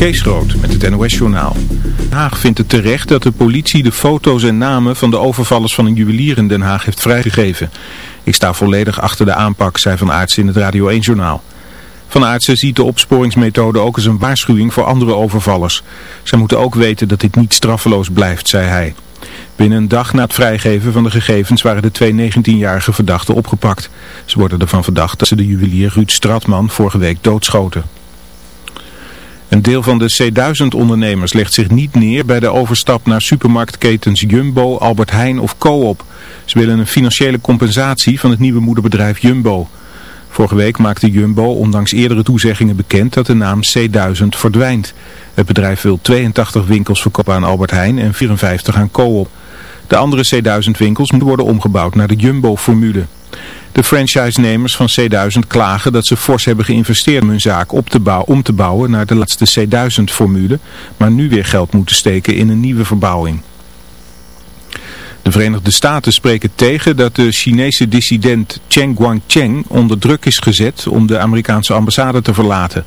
Kees Groot met het NOS-journaal. Den Haag vindt het terecht dat de politie de foto's en namen van de overvallers van een juwelier in Den Haag heeft vrijgegeven. Ik sta volledig achter de aanpak, zei Van Aartsen in het Radio 1-journaal. Van Aartsen ziet de opsporingsmethode ook als een waarschuwing voor andere overvallers. Zij moeten ook weten dat dit niet straffeloos blijft, zei hij. Binnen een dag na het vrijgeven van de gegevens waren de twee 19-jarige verdachten opgepakt. Ze worden ervan verdacht dat ze de juwelier Ruud Stratman vorige week doodschoten. Een deel van de C1000-ondernemers legt zich niet neer bij de overstap naar supermarktketens Jumbo, Albert Heijn of Coop. Ze willen een financiële compensatie van het nieuwe moederbedrijf Jumbo. Vorige week maakte Jumbo ondanks eerdere toezeggingen bekend dat de naam C1000 verdwijnt. Het bedrijf wil 82 winkels verkopen aan Albert Heijn en 54 aan Coop. De andere C1000 winkels moeten worden omgebouwd naar de Jumbo-formule. De franchise-nemers van C1000 klagen dat ze fors hebben geïnvesteerd om hun zaak op te om te bouwen naar de laatste C1000-formule, maar nu weer geld moeten steken in een nieuwe verbouwing. De Verenigde Staten spreken tegen dat de Chinese dissident Cheng Guangcheng onder druk is gezet om de Amerikaanse ambassade te verlaten.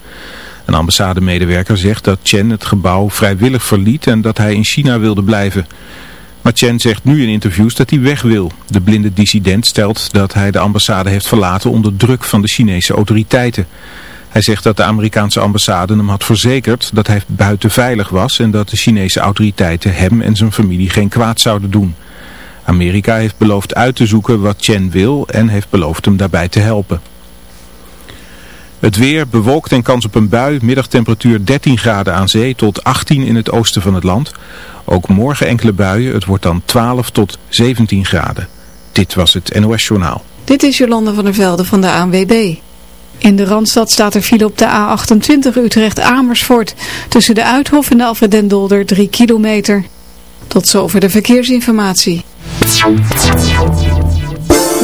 Een ambassademedewerker zegt dat Chen het gebouw vrijwillig verliet en dat hij in China wilde blijven. Maar Chen zegt nu in interviews dat hij weg wil. De blinde dissident stelt dat hij de ambassade heeft verlaten onder druk van de Chinese autoriteiten. Hij zegt dat de Amerikaanse ambassade hem had verzekerd dat hij buiten veilig was en dat de Chinese autoriteiten hem en zijn familie geen kwaad zouden doen. Amerika heeft beloofd uit te zoeken wat Chen wil en heeft beloofd hem daarbij te helpen. Het weer bewolkt en kans op een bui, middagtemperatuur 13 graden aan zee tot 18 in het oosten van het land. Ook morgen enkele buien, het wordt dan 12 tot 17 graden. Dit was het NOS Journaal. Dit is Jolande van der Velde van de ANWB. In de Randstad staat er file op de A28 Utrecht-Amersfoort. Tussen de Uithof en de Alfred Dolder 3 kilometer. Tot zover de verkeersinformatie.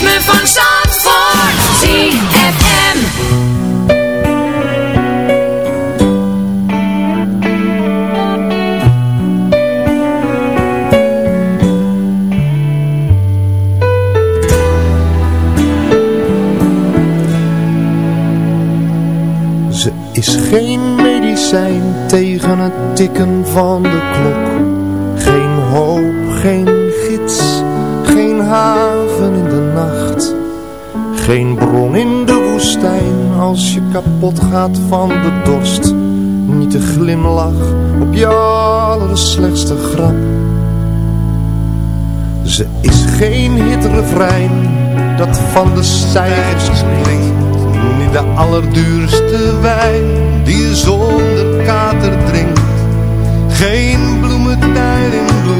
ritme van Zandvoort. ZFM. Is geen medicijn tegen het tikken van de klok. Geen bron in de woestijn als je kapot gaat van de dorst. Niet de glimlach op je allerslechtste grap. Ze is geen hitrefrein dat van de stijgers klinkt. Niet de allerduurste wijn die zonder kater drinkt. Geen bloementuin in bloei,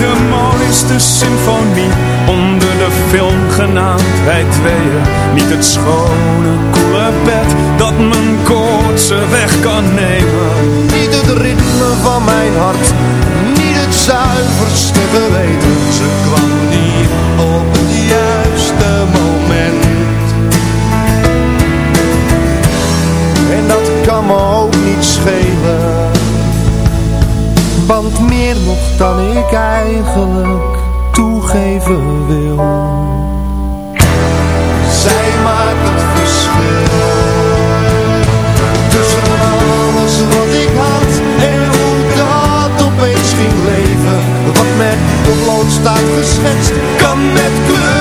Mooiste symfonie onder de film genaamd wij tweeën. Niet het schone, koele bed dat mijn koortse weg kan nemen. Niet het ritme van mijn hart, niet het zuiverste geweten. Ze kwam meer nog dan ik eigenlijk toegeven wil. Zij maakt het verschil. Tussen alles wat ik had en hoe dat opeens ging leven. Wat met potlood staat geschetst, kan met kleur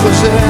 fazer.